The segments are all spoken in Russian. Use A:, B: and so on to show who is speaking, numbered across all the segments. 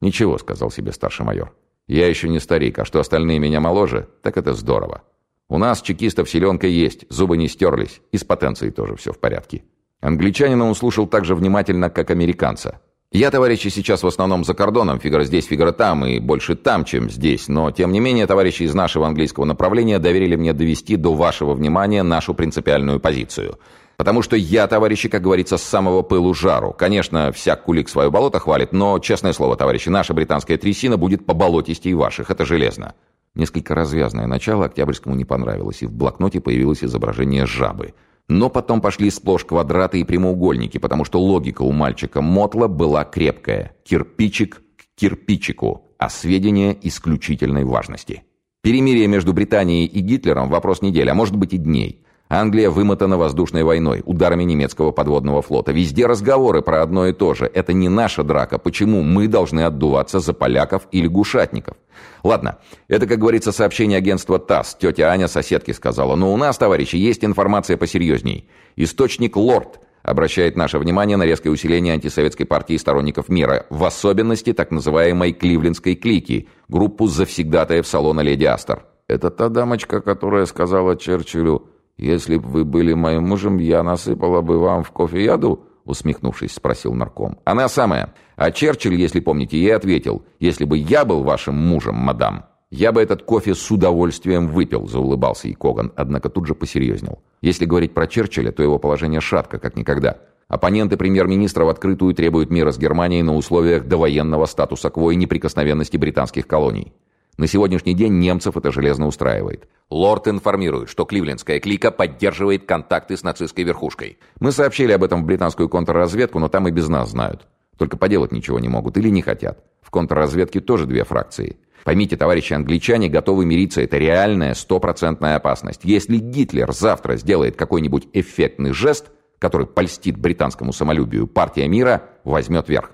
A: «Ничего», — сказал себе старший майор. «Я еще не старик, а что остальные меня моложе, так это здорово. У нас чекистов селенка есть, зубы не стерлись, и с потенцией тоже все в порядке». Англичанина он слушал так же внимательно, как американца. «Я, товарищи, сейчас в основном за кордоном, фигура здесь, фигура там, и больше там, чем здесь, но, тем не менее, товарищи из нашего английского направления доверили мне довести до вашего внимания нашу принципиальную позицию». Потому что я, товарищи, как говорится, с самого пылу жару. Конечно, всяк кулик свое болото хвалит, но, честное слово, товарищи, наша британская трясина будет по болотистей ваших, это железно. Несколько развязное начало Октябрьскому не понравилось, и в блокноте появилось изображение жабы. Но потом пошли сплошь квадраты и прямоугольники, потому что логика у мальчика Мотла была крепкая. Кирпичик к кирпичику, а сведения исключительной важности. Перемирие между Британией и Гитлером – вопрос недели, а может быть и дней. Англия вымотана воздушной войной, ударами немецкого подводного флота. Везде разговоры про одно и то же. Это не наша драка. Почему мы должны отдуваться за поляков или гушатников? Ладно, это, как говорится, сообщение агентства ТАСС. Тетя Аня соседке сказала. Но у нас, товарищи, есть информация посерьезней. Источник «Лорд» обращает наше внимание на резкое усиление антисоветской партии сторонников мира, в особенности так называемой «Кливлендской клики», группу завсегдатаев салона «Леди Астер». Это та дамочка, которая сказала Черчиллю «Если б вы были моим мужем, я насыпала бы вам в кофе яду?» усмехнувшись, спросил нарком. «Она самая. А Черчилль, если помните, ей ответил, «Если бы я был вашим мужем, мадам, я бы этот кофе с удовольствием выпил», заулыбался и Коган, однако тут же посерьезнел. Если говорить про Черчилля, то его положение шатко, как никогда. Оппоненты премьер-министра в открытую требуют мира с Германией на условиях довоенного статуса кво и неприкосновенности британских колоний. На сегодняшний день немцев это железно устраивает. Лорд информирует, что кливлендская клика поддерживает контакты с нацистской верхушкой. Мы сообщили об этом в британскую контрразведку, но там и без нас знают. Только поделать ничего не могут или не хотят. В контрразведке тоже две фракции. Поймите, товарищи англичане готовы мириться, это реальная стопроцентная опасность. Если Гитлер завтра сделает какой-нибудь эффектный жест, который польстит британскому самолюбию, партия мира возьмет верх.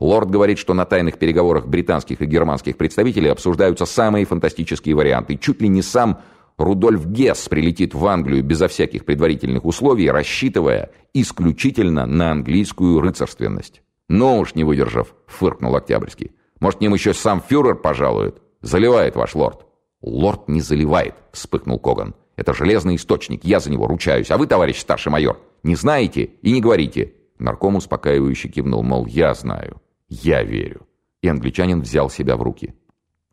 A: Лорд говорит, что на тайных переговорах британских и германских представителей обсуждаются самые фантастические варианты. Чуть ли не сам Рудольф Гесс прилетит в Англию безо всяких предварительных условий, рассчитывая исключительно на английскую рыцарственность. «Ну уж не выдержав», — фыркнул Октябрьский. «Может, ним еще сам фюрер пожалует? Заливает ваш лорд». «Лорд не заливает», — вспыхнул Коган. «Это железный источник, я за него ручаюсь. А вы, товарищ старший майор, не знаете и не говорите». Нарком успокаивающе кивнул, мол, я знаю. Я верю. И англичанин взял себя в руки.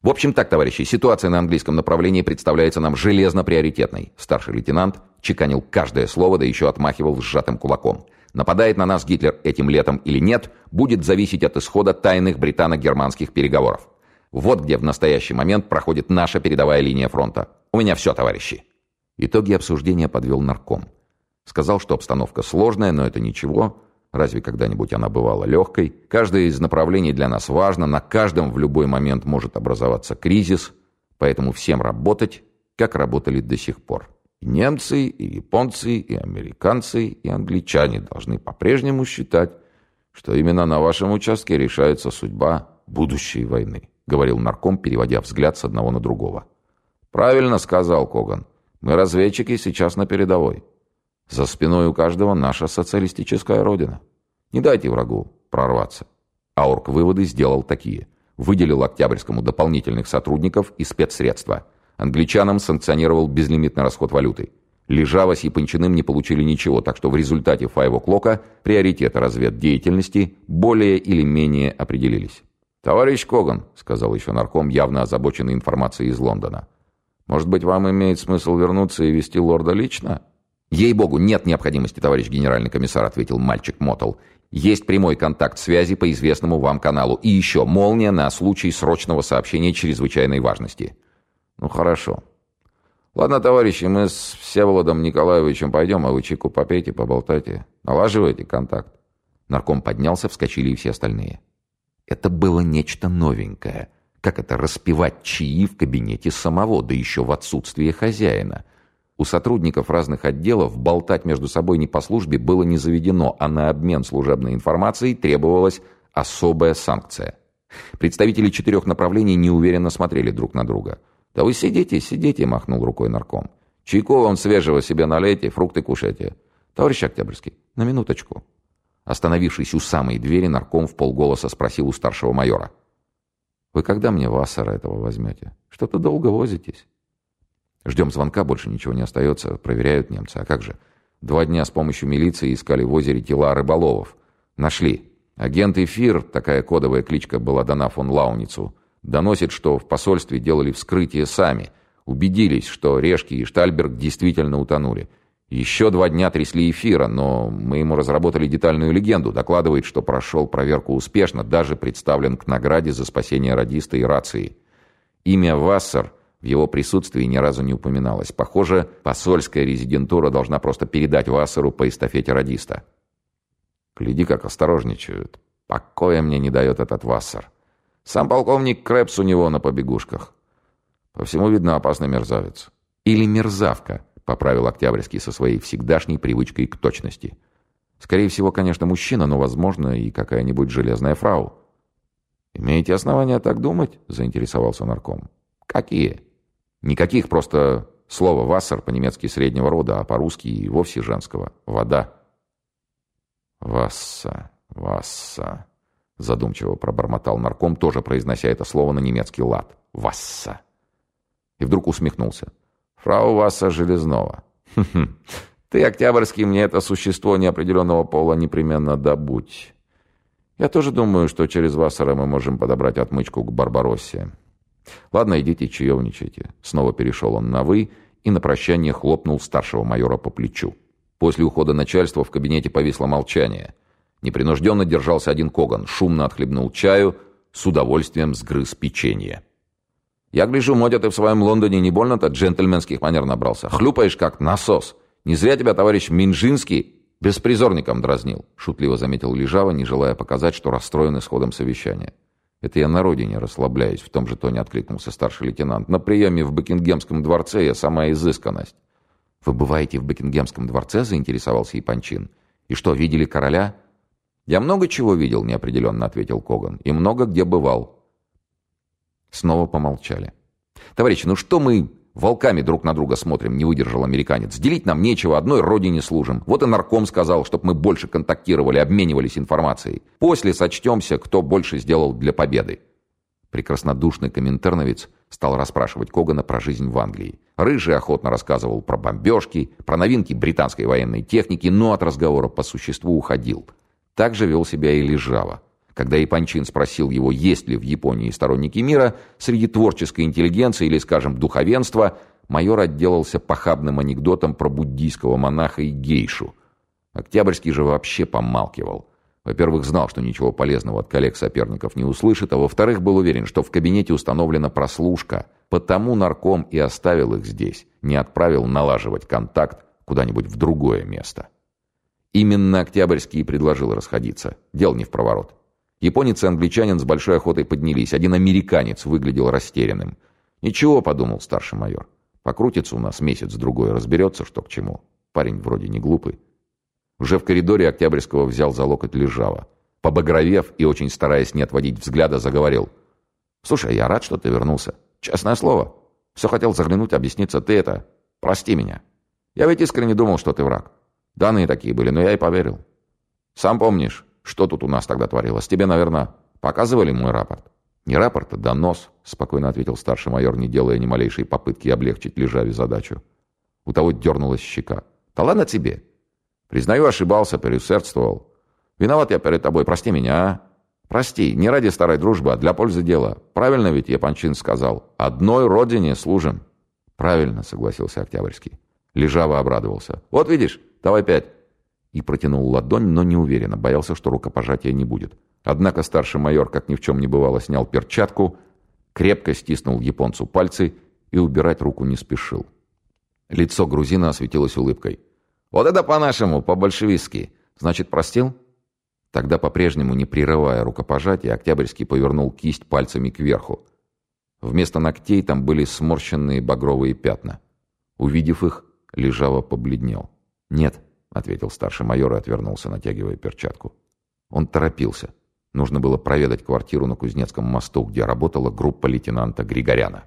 A: В общем так, товарищи, ситуация на английском направлении представляется нам железно приоритетной. Старший лейтенант чеканил каждое слово, да еще отмахивал сжатым кулаком. Нападает на нас Гитлер этим летом или нет, будет зависеть от исхода тайных британо-германских переговоров. Вот где в настоящий момент проходит наша передовая линия фронта. У меня все, товарищи. Итоги обсуждения подвел нарком. Сказал, что обстановка сложная, но это ничего. Разве когда-нибудь она бывала легкой? Каждое из направлений для нас важно, на каждом в любой момент может образоваться кризис, поэтому всем работать, как работали до сих пор. И немцы, и японцы, и американцы, и англичане должны по-прежнему считать, что именно на вашем участке решается судьба будущей войны, говорил нарком, переводя взгляд с одного на другого. Правильно сказал Коган. Мы разведчики сейчас на передовой. За спиной у каждого наша социалистическая родина. Не дайте врагу прорваться. Аурк выводы сделал такие. Выделил Октябрьскому дополнительных сотрудников и спецсредства. Англичанам санкционировал безлимитный расход валюты. Лежава с Япончиным не получили ничего, так что в результате Файво-Клока приоритеты разведдеятельности более или менее определились. «Товарищ Коган», — сказал еще нарком, явно озабоченный информацией из Лондона, «может быть, вам имеет смысл вернуться и вести лорда лично?» «Ей-богу, нет необходимости, товарищ генеральный комиссар», — ответил мальчик Мотл. «Есть прямой контакт связи по известному вам каналу. И еще молния на случай срочного сообщения чрезвычайной важности». «Ну, хорошо. Ладно, товарищи, мы с Всеволодом Николаевичем пойдем, а вы чайку попейте, поболтайте. Налаживайте контакт». Нарком поднялся, вскочили и все остальные. Это было нечто новенькое. Как это распивать чаи в кабинете самого, да еще в отсутствие хозяина — у сотрудников разных отделов болтать между собой не по службе было не заведено, а на обмен служебной информацией требовалась особая санкция. Представители четырех направлений неуверенно смотрели друг на друга. «Да вы сидите, сидите», — махнул рукой нарком. «Чайку вам свежего себе налейте, фрукты кушайте. Товарищ Октябрьский, на минуточку». Остановившись у самой двери, нарком в полголоса спросил у старшего майора. Вы когда мне Вассера этого возьмете? Что-то долго возитесь. Ждем звонка, больше ничего не остается. Проверяют немцы. А как же? Два дня с помощью милиции искали в озере тела рыболовов. Нашли. Агент Эфир, такая кодовая кличка была дана фон Лауницу, доносит, что в посольстве делали вскрытие сами. Убедились, что Решки и Штальберг действительно утонули. Еще два дня трясли эфира, но мы ему разработали детальную легенду. Докладывает, что прошел проверку успешно, даже представлен к награде за спасение радиста и рации. Имя Вассер в его присутствии ни разу не упоминалось. Похоже, посольская резидентура должна просто передать Вассеру по эстафете радиста. Гляди, как осторожничают. Покоя мне не дает этот Вассер. Сам полковник Крэпс у него на побегушках. По всему видно опасный мерзавец. Или мерзавка поправил Октябрьский со своей всегдашней привычкой к точности. Скорее всего, конечно, мужчина, но, возможно, и какая-нибудь железная фрау. «Имеете основания так думать?» — заинтересовался нарком. «Какие?» «Никаких, просто слово «вассер» по-немецки среднего рода, а по-русски и вовсе женского. Вода». «Васса, васса», — задумчиво пробормотал нарком, тоже произнося это слово на немецкий лад. «Васса». И вдруг усмехнулся. Фрау Васса Железнова. Ты, Октябрьский, мне это существо неопределенного пола непременно добудь. Я тоже думаю, что через Вассера мы можем подобрать отмычку к Барбароссе. Ладно, идите чаевничайте. Снова перешел он на «вы» и на прощание хлопнул старшего майора по плечу. После ухода начальства в кабинете повисло молчание. Непринужденно держался один Коган, шумно отхлебнул чаю, с удовольствием сгрыз печенье. Я гляжу, Мотя, ты в своем Лондоне не больно-то джентльменских манер набрался. Хлюпаешь, как насос. Не зря тебя товарищ Минжинский беспризорником дразнил», — шутливо заметил Лежава, не желая показать, что расстроен исходом совещания. «Это я на родине расслабляюсь», — в том же тоне откликнулся старший лейтенант. «На приеме в Бекингемском дворце я самая изысканность». «Вы бываете в Бекингемском дворце?» — заинтересовался Ипанчин. «И что, видели короля?» «Я много чего видел», — неопределенно ответил Коган. «И много где бывал. Снова помолчали. «Товарищи, ну что мы волками друг на друга смотрим?» — не выдержал американец. «Делить нам нечего, одной родине служим. Вот и нарком сказал, чтобы мы больше контактировали, обменивались информацией. После сочтемся, кто больше сделал для победы». Прекраснодушный коминтерновец стал расспрашивать Когана про жизнь в Англии. Рыжий охотно рассказывал про бомбежки, про новинки британской военной техники, но от разговора по существу уходил. Так же вел себя и Лежава. Когда Ипанчин спросил его, есть ли в Японии сторонники мира, среди творческой интеллигенции или, скажем, духовенства, майор отделался похабным анекдотом про буддийского монаха и гейшу. Октябрьский же вообще помалкивал. Во-первых, знал, что ничего полезного от коллег-соперников не услышит, а во-вторых, был уверен, что в кабинете установлена прослушка, потому нарком и оставил их здесь, не отправил налаживать контакт куда-нибудь в другое место. Именно Октябрьский и предложил расходиться. Дел не в проворот. Японец и англичанин с большой охотой поднялись. Один американец выглядел растерянным. «Ничего», — подумал старший майор. «Покрутится у нас месяц-другой, разберется, что к чему. Парень вроде не глупый». Уже в коридоре Октябрьского взял за локоть Лежава. Побагровев и очень стараясь не отводить взгляда, заговорил. «Слушай, я рад, что ты вернулся. Честное слово. Все хотел заглянуть, объясниться. Ты это... Прости меня. Я ведь искренне думал, что ты враг. Данные такие были, но я и поверил. Сам помнишь, что тут у нас тогда творилось? Тебе, наверное, показывали мой рапорт?» «Не рапорт, а донос», — спокойно ответил старший майор, не делая ни малейшей попытки облегчить Лежаве задачу. У того дернулась щека. «Да ладно тебе. Признаю, ошибался, переусердствовал. Виноват я перед тобой, прости меня, а? Прости, не ради старой дружбы, а для пользы дела. Правильно ведь Япончин сказал? Одной родине служим». «Правильно», — согласился Октябрьский. Лежава обрадовался. «Вот видишь, давай пять и протянул ладонь, но неуверенно, боялся, что рукопожатия не будет. Однако старший майор, как ни в чем не бывало, снял перчатку, крепко стиснул японцу пальцы и убирать руку не спешил. Лицо грузина осветилось улыбкой. «Вот это по-нашему, по-большевистски. Значит, простил?» Тогда, по-прежнему не прерывая рукопожатия, Октябрьский повернул кисть пальцами кверху. Вместо ногтей там были сморщенные багровые пятна. Увидев их, Лежава побледнел. «Нет», — ответил старший майор и отвернулся, натягивая перчатку. Он торопился. Нужно было проведать квартиру на Кузнецком мосту, где работала группа лейтенанта Григоряна.